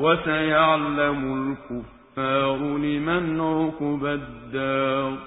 وَسَيَعْلَمُ الْكُفَّارُ لِمَنْ عُقْبَى الدَّارِ